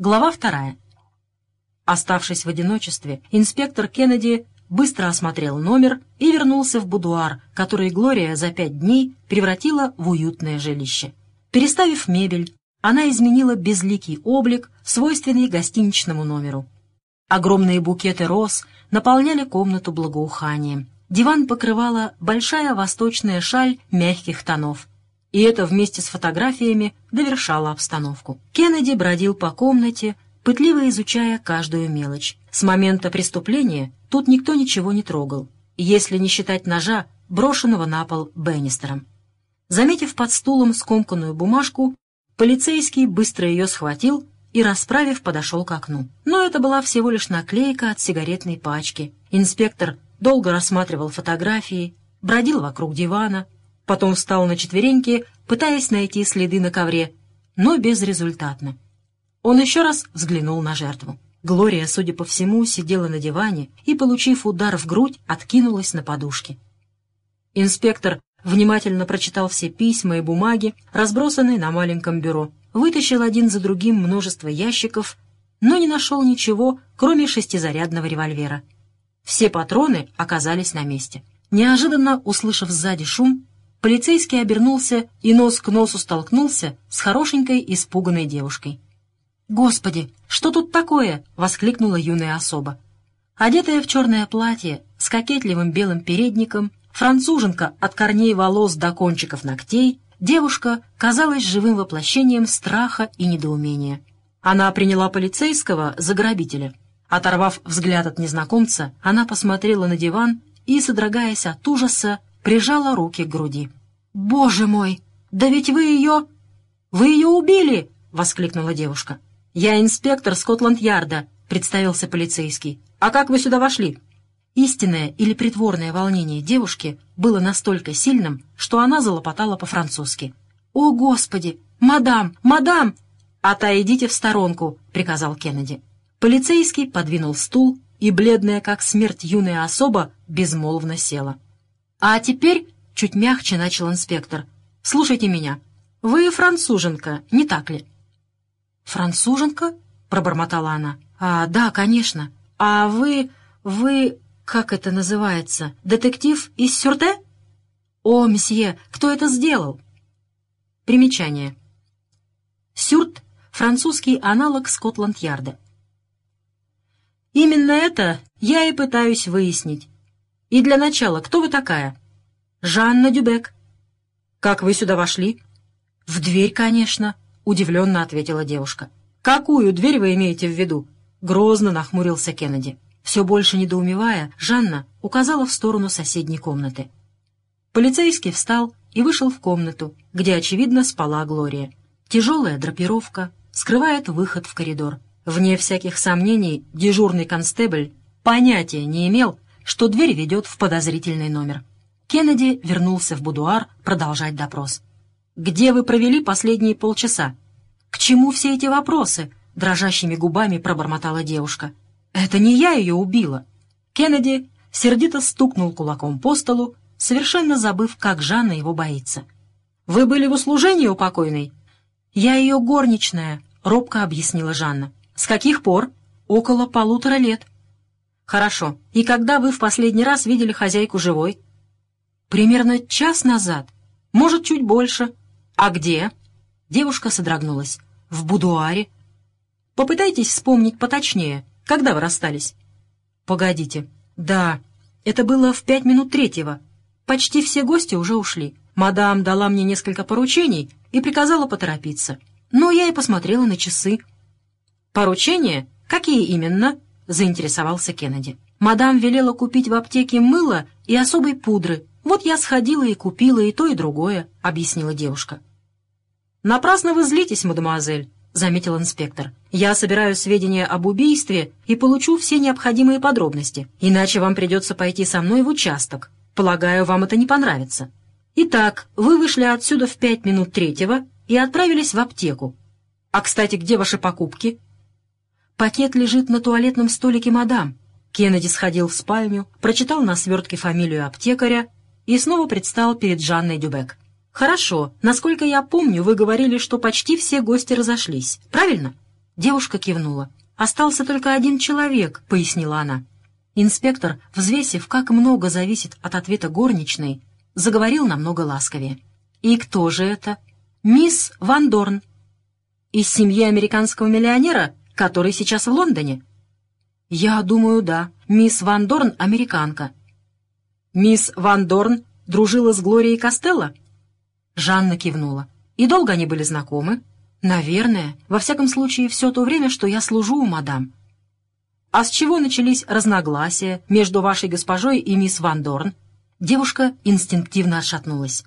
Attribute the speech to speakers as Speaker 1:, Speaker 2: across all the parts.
Speaker 1: Глава вторая. Оставшись в одиночестве, инспектор Кеннеди быстро осмотрел номер и вернулся в будуар, который Глория за пять дней превратила в уютное жилище. Переставив мебель, она изменила безликий облик, свойственный гостиничному номеру. Огромные букеты роз наполняли комнату благоуханием. Диван покрывала большая восточная шаль мягких тонов и это вместе с фотографиями довершало обстановку. Кеннеди бродил по комнате, пытливо изучая каждую мелочь. С момента преступления тут никто ничего не трогал, если не считать ножа, брошенного на пол Беннистером. Заметив под стулом скомканную бумажку, полицейский быстро ее схватил и, расправив, подошел к окну. Но это была всего лишь наклейка от сигаретной пачки. Инспектор долго рассматривал фотографии, бродил вокруг дивана, потом встал на четвереньки, пытаясь найти следы на ковре, но безрезультатно. Он еще раз взглянул на жертву. Глория, судя по всему, сидела на диване и, получив удар в грудь, откинулась на подушке. Инспектор внимательно прочитал все письма и бумаги, разбросанные на маленьком бюро, вытащил один за другим множество ящиков, но не нашел ничего, кроме шестизарядного револьвера. Все патроны оказались на месте. Неожиданно, услышав сзади шум, Полицейский обернулся и нос к носу столкнулся с хорошенькой испуганной девушкой. «Господи, что тут такое?» — воскликнула юная особа. Одетая в черное платье с кокетливым белым передником, француженка от корней волос до кончиков ногтей, девушка казалась живым воплощением страха и недоумения. Она приняла полицейского за грабителя. Оторвав взгляд от незнакомца, она посмотрела на диван и, содрогаясь от ужаса, прижала руки к груди. «Боже мой! Да ведь вы ее... Вы ее убили!» — воскликнула девушка. «Я инспектор Скотланд-Ярда», — представился полицейский. «А как вы сюда вошли?» Истинное или притворное волнение девушки было настолько сильным, что она залопотала по-французски. «О, Господи! Мадам! Мадам!» «Отойдите в сторонку», — приказал Кеннеди. Полицейский подвинул стул, и бледная, как смерть юная особа, безмолвно села. «А теперь...» — чуть мягче начал инспектор. «Слушайте меня. Вы француженка, не так ли?» «Француженка?» — пробормотала она. «А, да, конечно. А вы... вы... как это называется? Детектив из Сюрте?» «О, месье, кто это сделал?» Примечание. Сюрт — французский аналог Скотланд-Ярда. «Именно это я и пытаюсь выяснить. И для начала, кто вы такая?» «Жанна Дюбек». «Как вы сюда вошли?» «В дверь, конечно», — удивленно ответила девушка. «Какую дверь вы имеете в виду?» Грозно нахмурился Кеннеди. Все больше недоумевая, Жанна указала в сторону соседней комнаты. Полицейский встал и вышел в комнату, где, очевидно, спала Глория. Тяжелая драпировка скрывает выход в коридор. Вне всяких сомнений, дежурный констебль понятия не имел, что дверь ведет в подозрительный номер. Кеннеди вернулся в будуар продолжать допрос. «Где вы провели последние полчаса?» «К чему все эти вопросы?» — дрожащими губами пробормотала девушка. «Это не я ее убила». Кеннеди сердито стукнул кулаком по столу, совершенно забыв, как Жанна его боится. «Вы были в услужении у покойной?» «Я ее горничная», — робко объяснила Жанна. «С каких пор?» «Около полутора лет». «Хорошо. И когда вы в последний раз видели хозяйку живой?» «Примерно час назад. Может, чуть больше. А где?» Девушка содрогнулась. «В будуаре». «Попытайтесь вспомнить поточнее. Когда вы расстались?» «Погодите. Да, это было в пять минут третьего. Почти все гости уже ушли. Мадам дала мне несколько поручений и приказала поторопиться. Но я и посмотрела на часы». «Поручения? Какие именно?» Заинтересовался Кеннеди. «Мадам велела купить в аптеке мыло и особой пудры. Вот я сходила и купила и то, и другое», — объяснила девушка. «Напрасно вы злитесь, мадемуазель», — заметил инспектор. «Я собираю сведения об убийстве и получу все необходимые подробности, иначе вам придется пойти со мной в участок. Полагаю, вам это не понравится. Итак, вы вышли отсюда в пять минут третьего и отправились в аптеку. А, кстати, где ваши покупки?» «Пакет лежит на туалетном столике мадам». Кеннеди сходил в спальню, прочитал на свертке фамилию аптекаря и снова предстал перед Жанной Дюбек. «Хорошо. Насколько я помню, вы говорили, что почти все гости разошлись. Правильно?» Девушка кивнула. «Остался только один человек», — пояснила она. Инспектор, взвесив, как много зависит от ответа горничной, заговорил намного ласковее. «И кто же это?» «Мисс Ван Дорн». «Из семьи американского миллионера, который сейчас в Лондоне?» «Я думаю, да. Мисс Ван Дорн — американка». «Мисс Ван Дорн дружила с Глорией Костелло?» Жанна кивнула. «И долго они были знакомы?» «Наверное. Во всяком случае, все то время, что я служу у мадам». «А с чего начались разногласия между вашей госпожой и мисс Ван Дорн?» Девушка инстинктивно отшатнулась.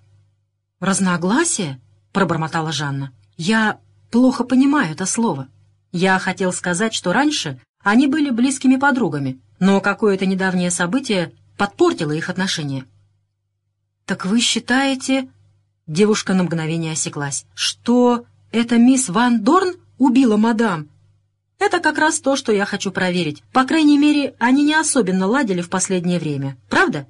Speaker 1: «Разногласия?» — пробормотала Жанна. «Я плохо понимаю это слово. Я хотел сказать, что раньше они были близкими подругами, но какое-то недавнее событие подпортило их отношения». «Так вы считаете...» Девушка на мгновение осеклась. «Что это мисс Ван Дорн убила мадам?» «Это как раз то, что я хочу проверить. По крайней мере, они не особенно ладили в последнее время. Правда?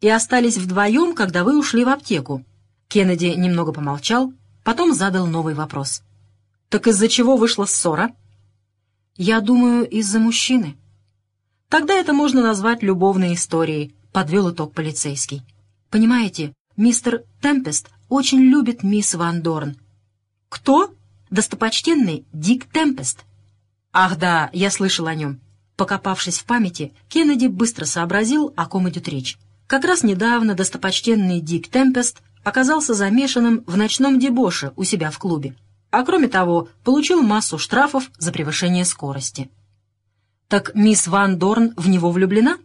Speaker 1: И остались вдвоем, когда вы ушли в аптеку». Кеннеди немного помолчал, потом задал новый вопрос. «Так из-за чего вышла ссора?» «Я думаю, из-за мужчины». «Тогда это можно назвать любовной историей», — подвел итог полицейский. «Понимаете, мистер Темпест очень любит мисс Ван Дорн. Кто? Достопочтенный Дик Темпест. Ах да, я слышал о нем. Покопавшись в памяти, Кеннеди быстро сообразил, о ком идет речь. Как раз недавно достопочтенный Дик Темпест оказался замешанным в ночном дебоше у себя в клубе. А кроме того, получил массу штрафов за превышение скорости. Так мисс Ван Дорн в него влюблена?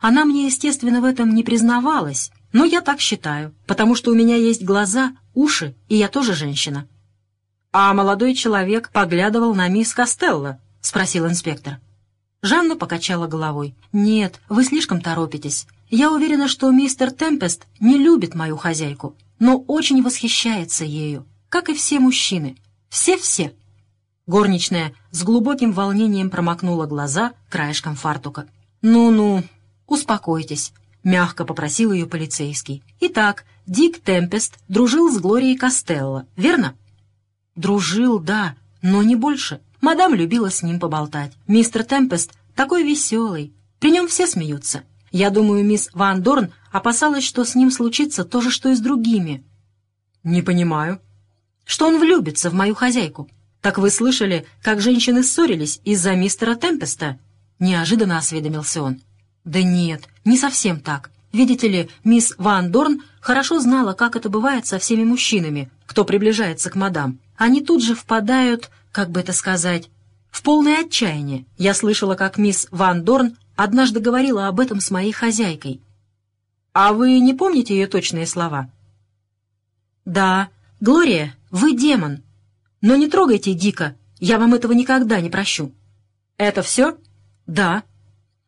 Speaker 1: Она мне, естественно, в этом не признавалась, но я так считаю, потому что у меня есть глаза, уши, и я тоже женщина. А молодой человек поглядывал на мисс Костелло, спросил инспектор. Жанна покачала головой. «Нет, вы слишком торопитесь. Я уверена, что мистер Темпест не любит мою хозяйку, но очень восхищается ею, как и все мужчины. Все-все». Горничная с глубоким волнением промокнула глаза краешком фартука. «Ну-ну, успокойтесь. — мягко попросил ее полицейский. «Итак, Дик Темпест дружил с Глорией Костелло, верно?» «Дружил, да, но не больше. Мадам любила с ним поболтать. Мистер Темпест такой веселый. При нем все смеются. Я думаю, мисс Ван Дорн опасалась, что с ним случится то же, что и с другими». «Не понимаю». «Что он влюбится в мою хозяйку. Так вы слышали, как женщины ссорились из-за мистера Темпеста?» Неожиданно осведомился он. «Да нет, не совсем так. Видите ли, мисс Ван Дорн хорошо знала, как это бывает со всеми мужчинами, кто приближается к мадам. Они тут же впадают, как бы это сказать, в полное отчаяние. Я слышала, как мисс Ван Дорн однажды говорила об этом с моей хозяйкой. А вы не помните ее точные слова? «Да, Глория, вы демон. Но не трогайте Дика, я вам этого никогда не прощу». «Это все?» «Да».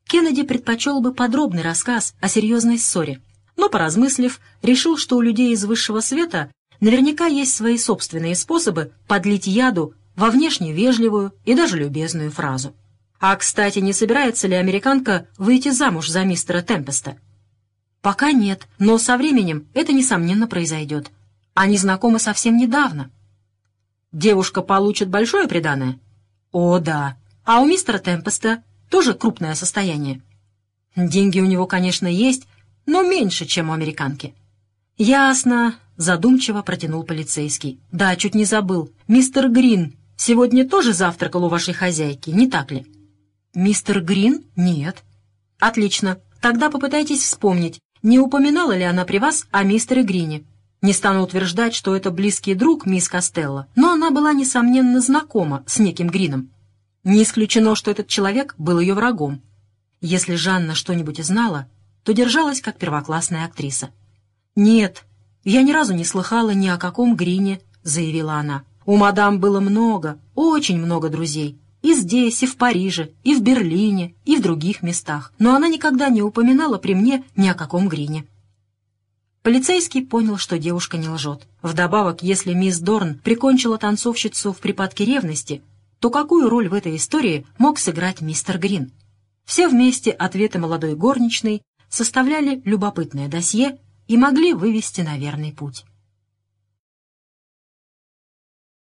Speaker 1: Кеннеди предпочел бы подробный рассказ о серьезной ссоре, но, поразмыслив, решил, что у людей из высшего света наверняка есть свои собственные способы подлить яду во внешне вежливую и даже любезную фразу. А, кстати, не собирается ли американка выйти замуж за мистера Темпеста? Пока нет, но со временем это, несомненно, произойдет. Они знакомы совсем недавно. Девушка получит большое преданное? О, да. А у мистера Темпеста тоже крупное состояние. Деньги у него, конечно, есть, но меньше, чем у американки. «Ясно», — задумчиво протянул полицейский. «Да, чуть не забыл. Мистер Грин сегодня тоже завтракал у вашей хозяйки, не так ли?» «Мистер Грин? Нет». «Отлично. Тогда попытайтесь вспомнить, не упоминала ли она при вас о мистере Грине. Не стану утверждать, что это близкий друг мисс Костелло, но она была, несомненно, знакома с неким Грином. Не исключено, что этот человек был ее врагом. Если Жанна что-нибудь и знала, то держалась как первоклассная актриса. «Нет, я ни разу не слыхала ни о каком Грине», — заявила она. «У мадам было много, очень много друзей. И здесь, и в Париже, и в Берлине, и в других местах. Но она никогда не упоминала при мне ни о каком Грине». Полицейский понял, что девушка не лжет. Вдобавок, если мисс Дорн прикончила танцовщицу в припадке ревности, то какую роль в этой истории мог сыграть мистер Грин? Все вместе ответы молодой горничной составляли любопытное досье и могли вывести на верный путь.